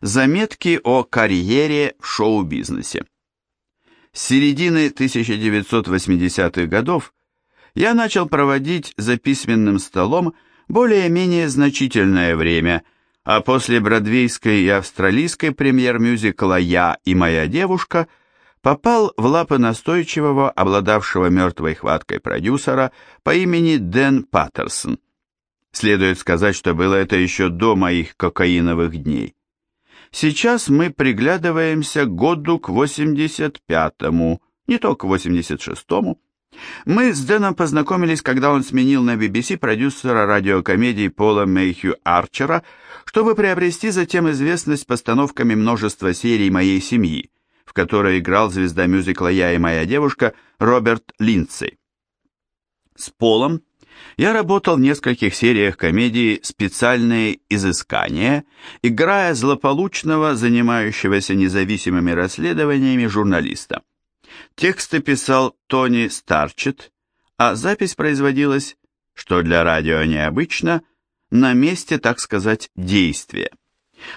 Заметки о карьере в шоу-бизнесе. С середины 1980-х годов я начал проводить за письменным столом более-менее значительное время, а после бродвейской и австралийской премьер мюзикла «Я и моя девушка» попал в лапы настойчивого, обладавшего мертвой хваткой продюсера по имени Дэн Паттерсон. Следует сказать, что было это еще до моих кокаиновых дней. Сейчас мы приглядываемся к году к 85-му, не то к 86-му. Мы с Дэном познакомились, когда он сменил на BBC продюсера радиокомедии Пола Мейхью Арчера, чтобы приобрести затем известность постановками множества серий «Моей семьи», в которой играл звезда мюзикла «Я и моя девушка» Роберт Линдсей. С Полом я работал в нескольких сериях комедии «Специальные изыскания», играя злополучного, занимающегося независимыми расследованиями журналиста. Тексты писал Тони Старчет, а запись производилась, что для радио необычно, на месте, так сказать, действия.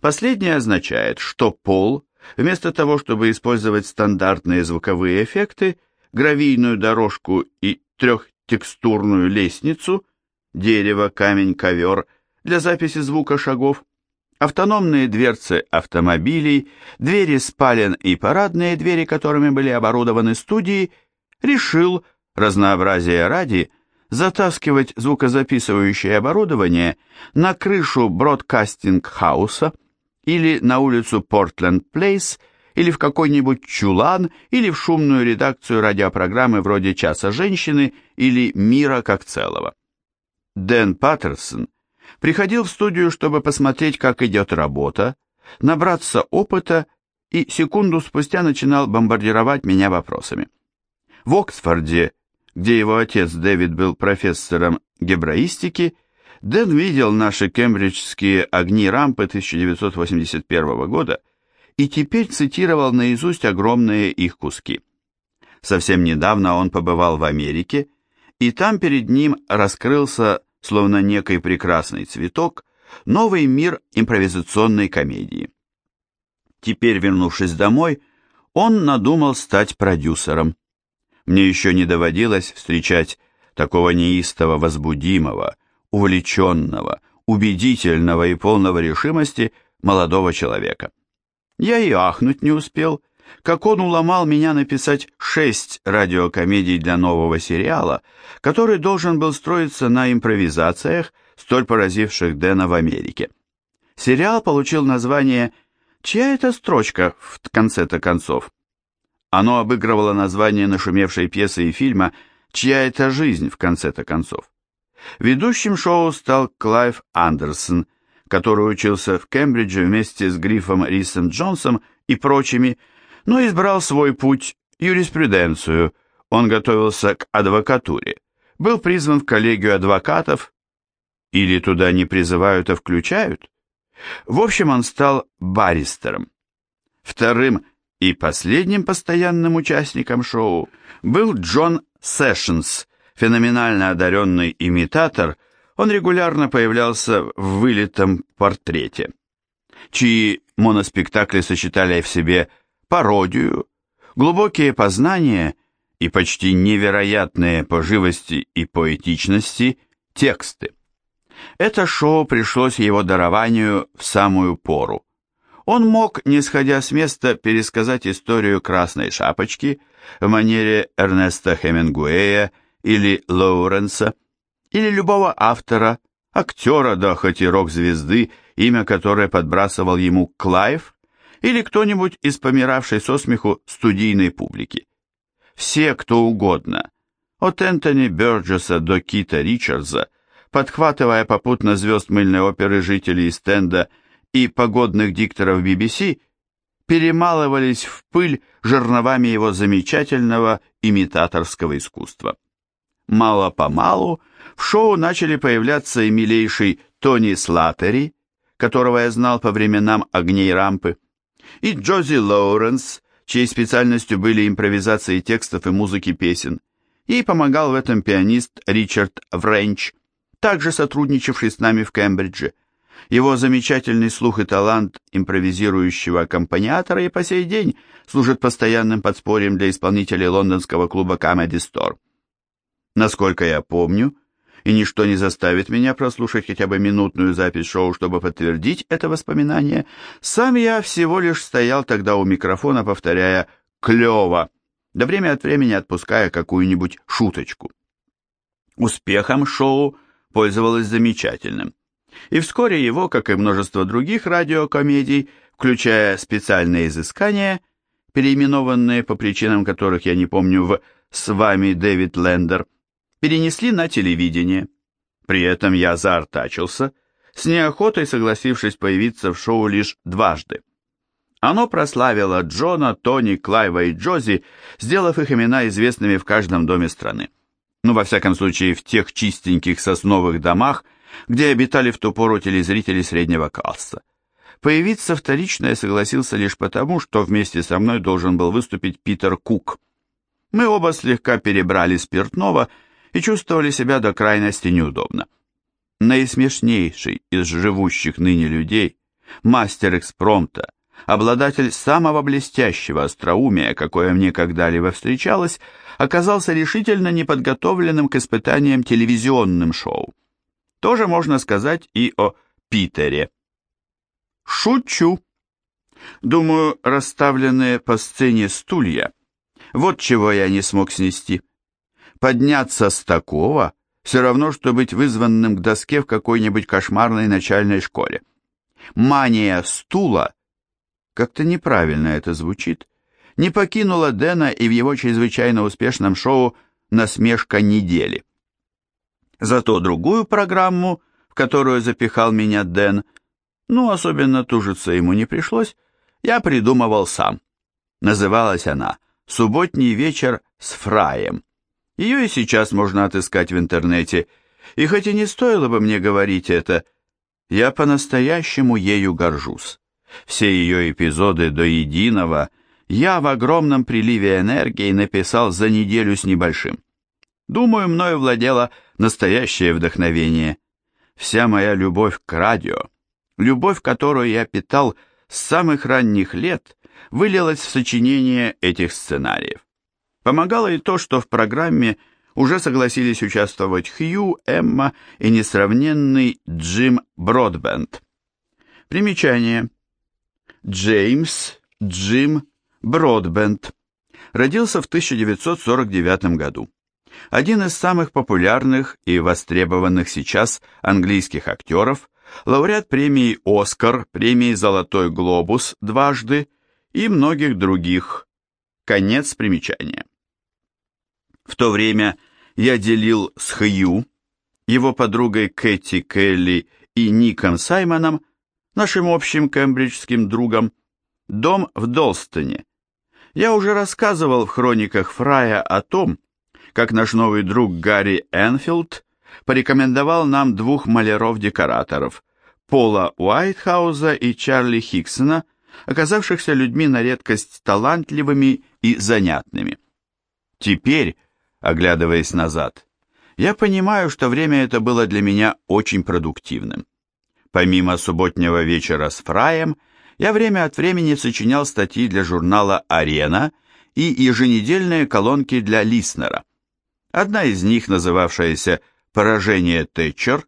Последнее означает, что Пол, вместо того, чтобы использовать стандартные звуковые эффекты, гравийную дорожку и трех текстурную лестницу, дерево, камень, ковер для записи звука шагов, автономные дверцы автомобилей, двери спален и парадные двери, которыми были оборудованы студии, решил, разнообразия ради, затаскивать звукозаписывающее оборудование на крышу бродкастинг-хауса или на улицу Портленд-Плейс или в какой-нибудь чулан, или в шумную редакцию радиопрограммы вроде «Часа женщины» или «Мира как целого». Дэн Паттерсон приходил в студию, чтобы посмотреть, как идет работа, набраться опыта и секунду спустя начинал бомбардировать меня вопросами. В Оксфорде, где его отец Дэвид был профессором гебраистики, Дэн видел наши кембриджские огни рампы 1981 года и теперь цитировал наизусть огромные их куски. Совсем недавно он побывал в Америке, и там перед ним раскрылся, словно некий прекрасный цветок, новый мир импровизационной комедии. Теперь, вернувшись домой, он надумал стать продюсером. Мне еще не доводилось встречать такого неистово возбудимого, увлеченного, убедительного и полного решимости молодого человека. Я и ахнуть не успел, как он уломал меня написать шесть радиокомедий для нового сериала, который должен был строиться на импровизациях, столь поразивших Дэна в Америке. Сериал получил название «Чья это строчка в конце-то концов?» Оно обыгрывало название нашумевшей пьесы и фильма «Чья это жизнь» в конце-то концов. Ведущим шоу стал Клайв Андерсон – который учился в Кембридже вместе с Грифом Рисом Джонсом и прочими, но избрал свой путь – юриспруденцию. Он готовился к адвокатуре, был призван в коллегию адвокатов, или туда не призывают, а включают. В общем, он стал баристером. Вторым и последним постоянным участником шоу был Джон Сэшенс, феноменально одаренный имитатор – он регулярно появлялся в вылитом портрете, чьи моноспектакли сочетали в себе пародию, глубокие познания и почти невероятные по живости и поэтичности тексты. Это шоу пришлось его дарованию в самую пору. Он мог, не сходя с места, пересказать историю Красной Шапочки в манере Эрнеста Хемингуэя или Лоуренса, или любого автора, актера, да хоть и рок-звезды, имя которой подбрасывал ему Клайв, или кто-нибудь из помиравшей со смеху студийной публики. Все, кто угодно, от Энтони Бёрджеса до Кита Ричардса, подхватывая попутно звезд мыльной оперы жителей Ист-Энда и погодных дикторов BBC, перемалывались в пыль жерновами его замечательного имитаторского искусства. Мало-помалу в шоу начали появляться и милейший Тони Слаттери, которого я знал по временам огней рампы, и Джози Лоуренс, чьей специальностью были импровизации текстов и музыки песен. Ей помогал в этом пианист Ричард Вренч, также сотрудничавший с нами в Кембридже. Его замечательный слух и талант импровизирующего аккомпаниатора и по сей день служат постоянным подспорьем для исполнителей лондонского клуба Comedy Store. Насколько я помню, и ничто не заставит меня прослушать хотя бы минутную запись шоу, чтобы подтвердить это воспоминание, сам я всего лишь стоял тогда у микрофона, повторяя «клево», да время от времени отпуская какую-нибудь шуточку. Успехом шоу пользовалось замечательным, и вскоре его, как и множество других радиокомедий, включая специальные изыскания, переименованные по причинам которых я не помню в «С вами Дэвид Лендер», перенесли на телевидение. При этом я заортачился, с неохотой согласившись появиться в шоу лишь дважды. Оно прославило Джона, Тони, Клайва и Джози, сделав их имена известными в каждом доме страны. Ну, во всяком случае, в тех чистеньких сосновых домах, где обитали в ту пору телезрители среднего класса. Появиться вторично я согласился лишь потому, что вместе со мной должен был выступить Питер Кук. Мы оба слегка перебрали спиртного и чувствовали себя до крайности неудобно. Наисмешнейший из живущих ныне людей, мастер экспромта, обладатель самого блестящего остроумия, какое мне когда-либо встречалось, оказался решительно неподготовленным к испытаниям телевизионным шоу. Тоже можно сказать и о Питере. Шучу. Думаю, расставленные по сцене стулья. Вот чего я не смог снести. Подняться с такого все равно, что быть вызванным к доске в какой-нибудь кошмарной начальной школе. Мания стула, как-то неправильно это звучит, не покинула Дэна и в его чрезвычайно успешном шоу «Насмешка недели». Зато другую программу, в которую запихал меня Дэн, ну, особенно тужиться ему не пришлось, я придумывал сам. Называлась она «Субботний вечер с Фраем». Ее и сейчас можно отыскать в интернете, и хоть и не стоило бы мне говорить это, я по-настоящему ею горжусь. Все ее эпизоды до единого я в огромном приливе энергии написал за неделю с небольшим. Думаю, мною владело настоящее вдохновение. Вся моя любовь к радио, любовь, которую я питал с самых ранних лет, вылилась в сочинение этих сценариев. Помогало и то, что в программе уже согласились участвовать Хью, Эмма и несравненный Джим Бродбенд. Примечание. Джеймс Джим Бродбенд родился в 1949 году. Один из самых популярных и востребованных сейчас английских актеров, лауреат премии «Оскар», премии «Золотой глобус» дважды и многих других. Конец примечания. В то время я делил с Хью, его подругой Кэти Келли и Ником Саймоном, нашим общим кембриджским другом, дом в Долстоне. Я уже рассказывал в хрониках Фрая о том, как наш новый друг Гарри Энфилд порекомендовал нам двух маляров-декораторов, Пола Уайтхауза и Чарли Хиксона, оказавшихся людьми на редкость талантливыми и занятными. Теперь, Оглядываясь назад, я понимаю, что время это было для меня очень продуктивным. Помимо субботнего вечера с Фраем, я время от времени сочинял статьи для журнала «Арена» и еженедельные колонки для Лиснера. Одна из них, называвшаяся «Поражение Тэтчер»,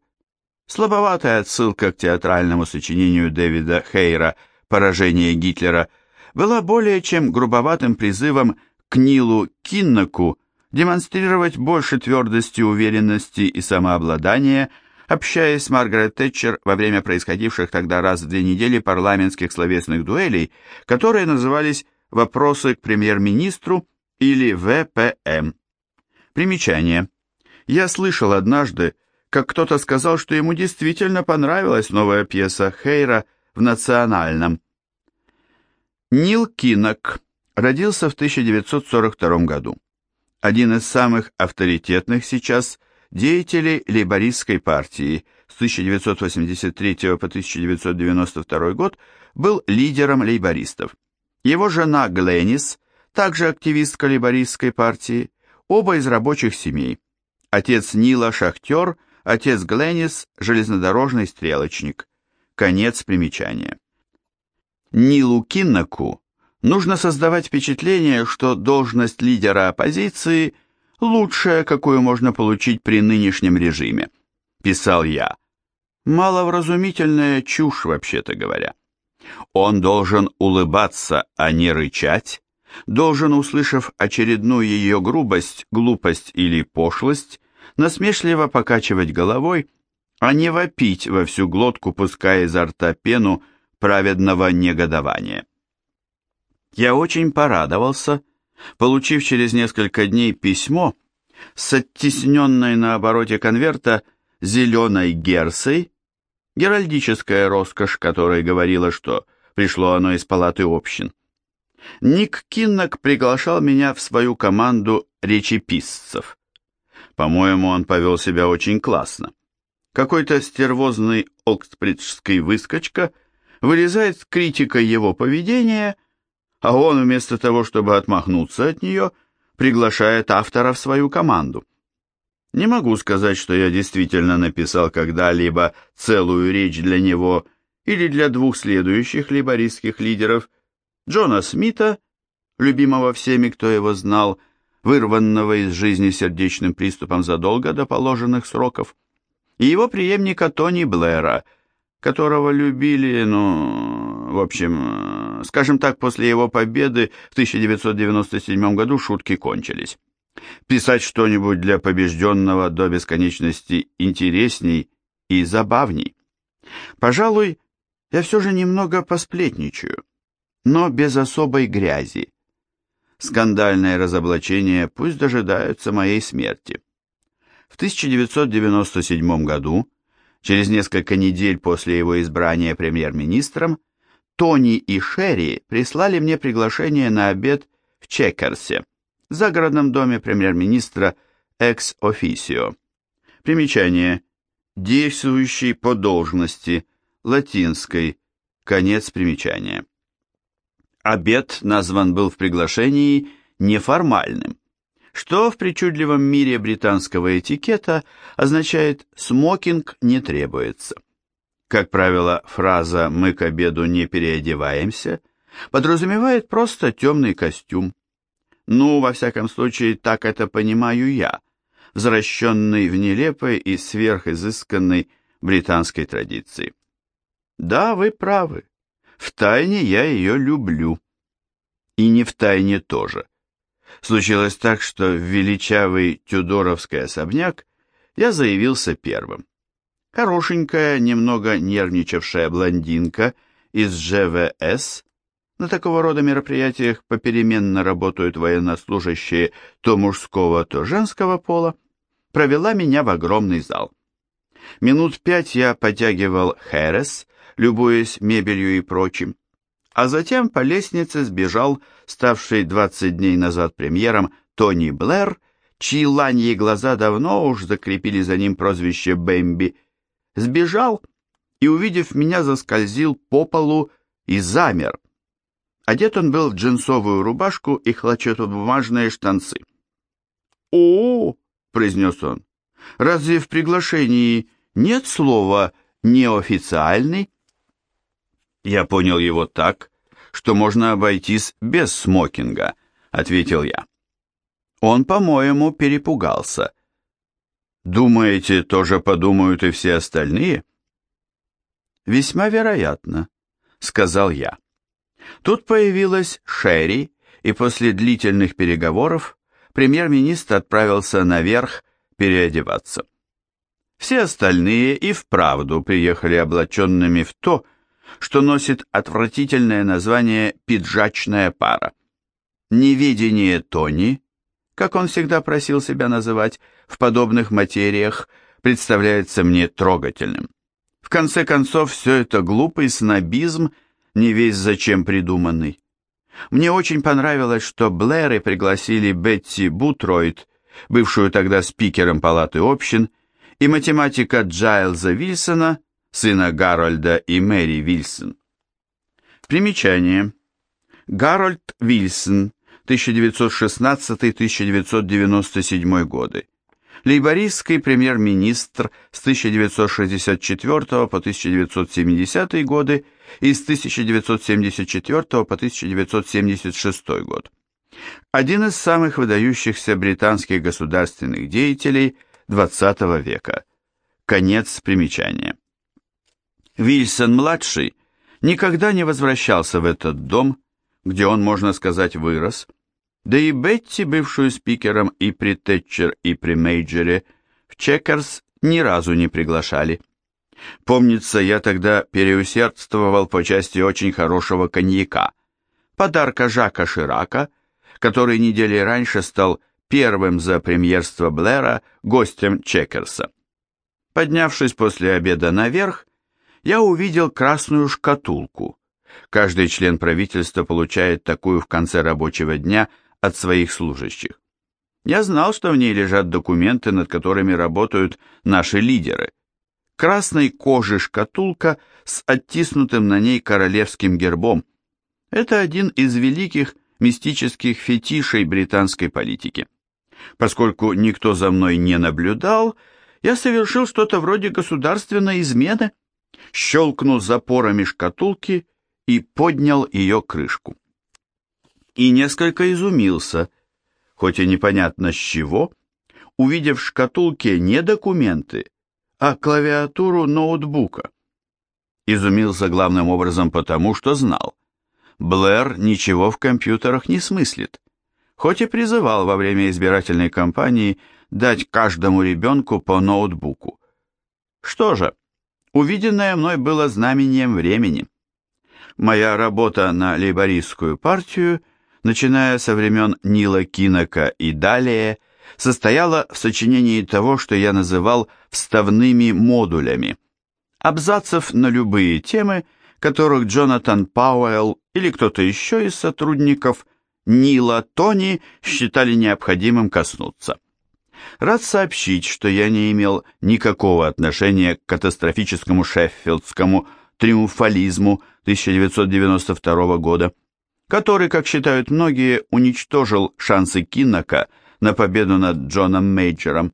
слабоватая отсылка к театральному сочинению Дэвида Хейра «Поражение Гитлера», была более чем грубоватым призывом к Нилу Кинноку демонстрировать больше твердости, уверенности и самообладания, общаясь с Маргарет Тэтчер во время происходивших тогда раз в две недели парламентских словесных дуэлей, которые назывались «Вопросы к премьер-министру» или ВПМ. Примечание. Я слышал однажды, как кто-то сказал, что ему действительно понравилась новая пьеса Хейра в «Национальном». Нил Кинок родился в 1942 году один из самых авторитетных сейчас деятелей лейбористской партии с 1983 по 1992 год, был лидером лейбористов. Его жена Гленнис, также активистка лейбористской партии, оба из рабочих семей. Отец Нила – шахтер, отец Гленнис – железнодорожный стрелочник. Конец примечания. Нилу Киннаку нужно создавать впечатление, что должность лидера оппозиции – лучшая, какую можно получить при нынешнем режиме, писал я. Маловразумительная чушь, вообще-то говоря. Он должен улыбаться, а не рычать, должен, услышав очередную ее грубость, глупость или пошлость, насмешливо покачивать головой, а не вопить во всю глотку, пуская изо рта пену праведного негодования. Я очень порадовался, получив через несколько дней письмо с оттесненной на обороте конверта зеленой герсой, геральдическая роскошь, которая говорила, что пришло оно из палаты общин. Ник Киннок приглашал меня в свою команду речеписцев. По-моему, он повел себя очень классно. Какой-то стервозный оксбриджский выскочка вылезает с критикой его поведения, а он вместо того, чтобы отмахнуться от нее, приглашает автора в свою команду. Не могу сказать, что я действительно написал когда-либо целую речь для него или для двух следующих либористских лидеров, Джона Смита, любимого всеми, кто его знал, вырванного из жизни сердечным приступом задолго до положенных сроков, и его преемника Тони Блэра – которого любили, ну, в общем, скажем так, после его победы в 1997 году шутки кончились. Писать что-нибудь для побежденного до бесконечности интересней и забавней. Пожалуй, я все же немного посплетничаю, но без особой грязи. Скандальное разоблачение пусть дожидаются моей смерти. В 1997 году Через несколько недель после его избрания премьер-министром Тони и Шерри прислали мне приглашение на обед в Чекерсе, загородном доме премьер-министра экс-офисио. Примечание. Действующий по должности, латинской, конец примечания. Обед назван был в приглашении неформальным что в причудливом мире британского этикета означает «смокинг не требуется». Как правило, фраза «мы к обеду не переодеваемся» подразумевает просто темный костюм. Ну, во всяком случае, так это понимаю я, возвращенный в нелепой и сверхизысканной британской традиции. Да, вы правы. В тайне я ее люблю. И не в тайне тоже. Случилось так, что в величавый Тюдоровский особняк я заявился первым. Хорошенькая, немного нервничавшая блондинка из ЖВС, на такого рода мероприятиях попеременно работают военнослужащие то мужского, то женского пола, провела меня в огромный зал. Минут пять я потягивал херес, любуясь мебелью и прочим, а затем по лестнице сбежал ставший 20 дней назад премьером Тони Блэр, чьи ланьи глаза давно уж закрепили за ним прозвище Бэмби, сбежал и, увидев меня, заскользил по полу и замер. Одет он был в джинсовую рубашку и хлопчатобумажные штанцы. «О, — произнес он, — разве в приглашении нет слова «неофициальный»?» Я понял его так, что можно обойтись без смокинга, ответил я. Он, по-моему, перепугался. Думаете, тоже подумают и все остальные? Весьма вероятно, сказал я. Тут появилась Шерри, и после длительных переговоров премьер-министр отправился наверх переодеваться. Все остальные и вправду приехали облаченными в то, что носит отвратительное название «пиджачная пара». Неведение Тони, как он всегда просил себя называть, в подобных материях представляется мне трогательным. В конце концов, все это глупый снобизм, не весь зачем придуманный. Мне очень понравилось, что Блэры пригласили Бетти Бутройд, бывшую тогда спикером палаты общин, и математика Джайлза Вильсона – сына Гарольда и Мэри Вильсон. Примечание. Гарольд Вильсон, 1916-1997 годы. лейбористский премьер-министр с 1964 по 1970 годы и с 1974 по 1976 год. Один из самых выдающихся британских государственных деятелей XX века. Конец примечания. Вильсон-младший никогда не возвращался в этот дом, где он, можно сказать, вырос, да и Бетти, бывшую спикером и при Тэтчер, и при Мейджере, в Чекерс ни разу не приглашали. Помнится, я тогда переусердствовал по части очень хорошего коньяка, подарка Жака Ширака, который недели раньше стал первым за премьерство Блэра гостем Чекерса. Поднявшись после обеда наверх, я увидел красную шкатулку. Каждый член правительства получает такую в конце рабочего дня от своих служащих. Я знал, что в ней лежат документы, над которыми работают наши лидеры. Красной кожи шкатулка с оттиснутым на ней королевским гербом. Это один из великих мистических фетишей британской политики. Поскольку никто за мной не наблюдал, я совершил что-то вроде государственной измены щелкнул запорами шкатулки и поднял ее крышку. И несколько изумился, хоть и непонятно с чего, увидев в шкатулке не документы, а клавиатуру ноутбука. Изумился главным образом потому, что знал. Блэр ничего в компьютерах не смыслит, хоть и призывал во время избирательной кампании дать каждому ребенку по ноутбуку. Что же, Увиденное мной было знамением времени. Моя работа на лейбористскую партию, начиная со времен Нила Кинока и далее, состояла в сочинении того, что я называл вставными модулями, абзацев на любые темы, которых Джонатан Пауэлл или кто-то еще из сотрудников Нила Тони считали необходимым коснуться. Рад сообщить, что я не имел никакого отношения к катастрофическому шеффилдскому триумфализму 1992 года, который, как считают многие, уничтожил шансы Киннока на победу над Джоном Мейджером.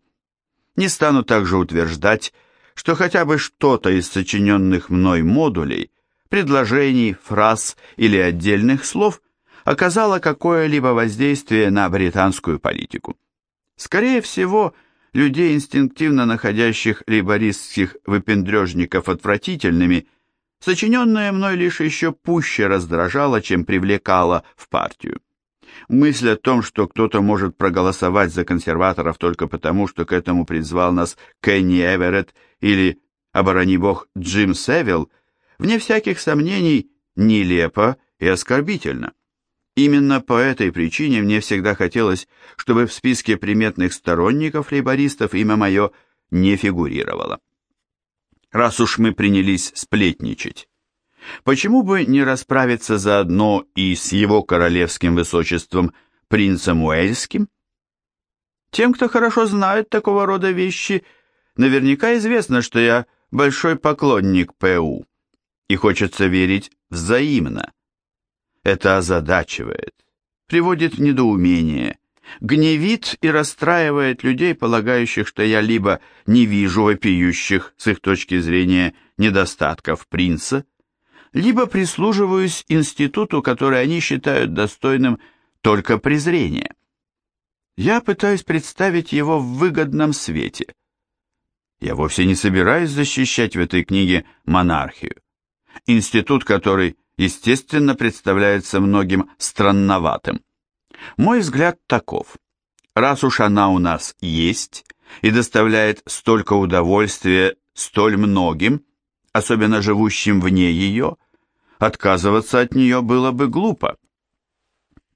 Не стану также утверждать, что хотя бы что-то из сочиненных мной модулей, предложений, фраз или отдельных слов оказало какое-либо воздействие на британскую политику. Скорее всего, людей, инстинктивно находящих лейбористских выпендрежников отвратительными, сочиненное мной лишь еще пуще раздражало, чем привлекало в партию. Мысль о том, что кто-то может проголосовать за консерваторов только потому, что к этому призвал нас Кенни Эверетт или, оборони бог, Джим Севилл, вне всяких сомнений, нелепо и оскорбительно. Именно по этой причине мне всегда хотелось, чтобы в списке приметных сторонников лейбористов имя мое не фигурировало. Раз уж мы принялись сплетничать, почему бы не расправиться заодно и с его королевским высочеством принцем Уэльским? Тем, кто хорошо знает такого рода вещи, наверняка известно, что я большой поклонник ПУ, и хочется верить взаимно. Это озадачивает, приводит в недоумение, гневит и расстраивает людей, полагающих, что я либо не вижу вопиющих, с их точки зрения, недостатков принца, либо прислуживаюсь институту, который они считают достойным только презрения. Я пытаюсь представить его в выгодном свете. Я вовсе не собираюсь защищать в этой книге монархию. Институт, который естественно, представляется многим странноватым. Мой взгляд таков. Раз уж она у нас есть и доставляет столько удовольствия столь многим, особенно живущим вне ее, отказываться от нее было бы глупо.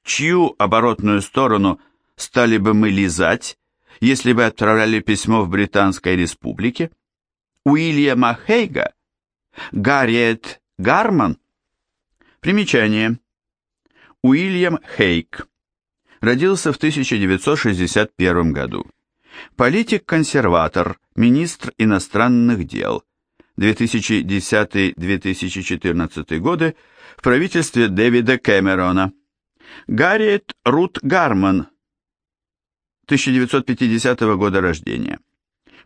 Чью оборотную сторону стали бы мы лизать, если бы отправляли письмо в Британской республике? Уильяма Хейга? Гарриет Гарман? Примечание. Уильям Хейк. Родился в 1961 году. Политик-консерватор, министр иностранных дел. 2010-2014 годы в правительстве Дэвида Кэмерона. Гарриет Рут Гарман. 1950 года рождения.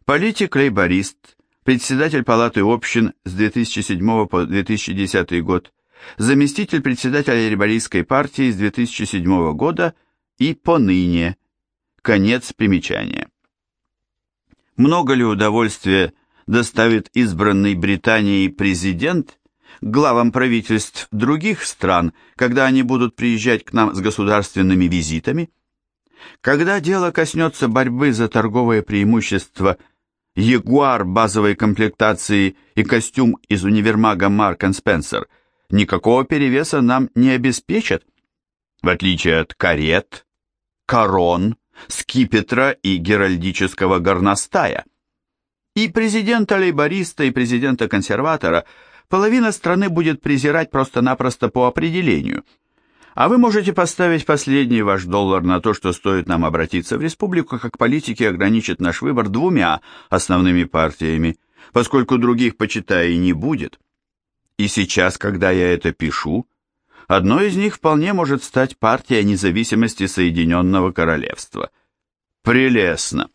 Политик-лейборист, председатель Палаты общин с 2007 по 2010 год, заместитель председателя лейбористской партии с 2007 года и поныне. Конец примечания. Много ли удовольствия доставит избранный Британией президент главам правительств других стран, когда они будут приезжать к нам с государственными визитами? Когда дело коснется борьбы за торговое преимущество Ягуар базовой комплектации и костюм из универмага Марк Спенсер никакого перевеса нам не обеспечат, в отличие от карет, корон, скипетра и геральдического горностая. И президента-лейбориста, и президента-консерватора половина страны будет презирать просто-напросто по определению – а вы можете поставить последний ваш доллар на то, что стоит нам обратиться в республику, как политики ограничат наш выбор двумя основными партиями, поскольку других, почитая, и не будет. И сейчас, когда я это пишу, одной из них вполне может стать партия независимости Соединенного Королевства. Прелестно.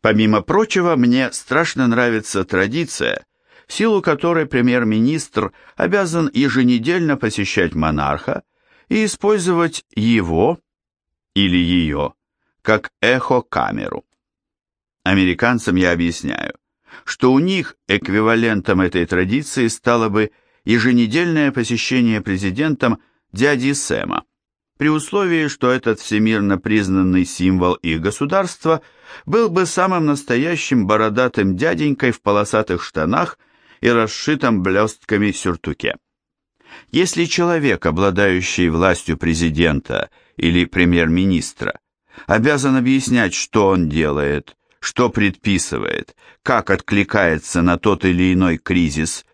Помимо прочего, мне страшно нравится традиция, в силу которой премьер-министр обязан еженедельно посещать монарха, и использовать его или ее как эхо-камеру. Американцам я объясняю, что у них эквивалентом этой традиции стало бы еженедельное посещение президентом дяди Сэма, при условии, что этот всемирно признанный символ их государства был бы самым настоящим бородатым дяденькой в полосатых штанах и расшитом блестками сюртуке. Если человек, обладающий властью президента или премьер-министра, обязан объяснять, что он делает, что предписывает, как откликается на тот или иной кризис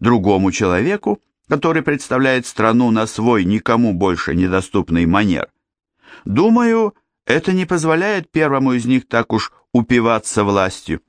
другому человеку, который представляет страну на свой никому больше недоступный манер, думаю, это не позволяет первому из них так уж упиваться властью.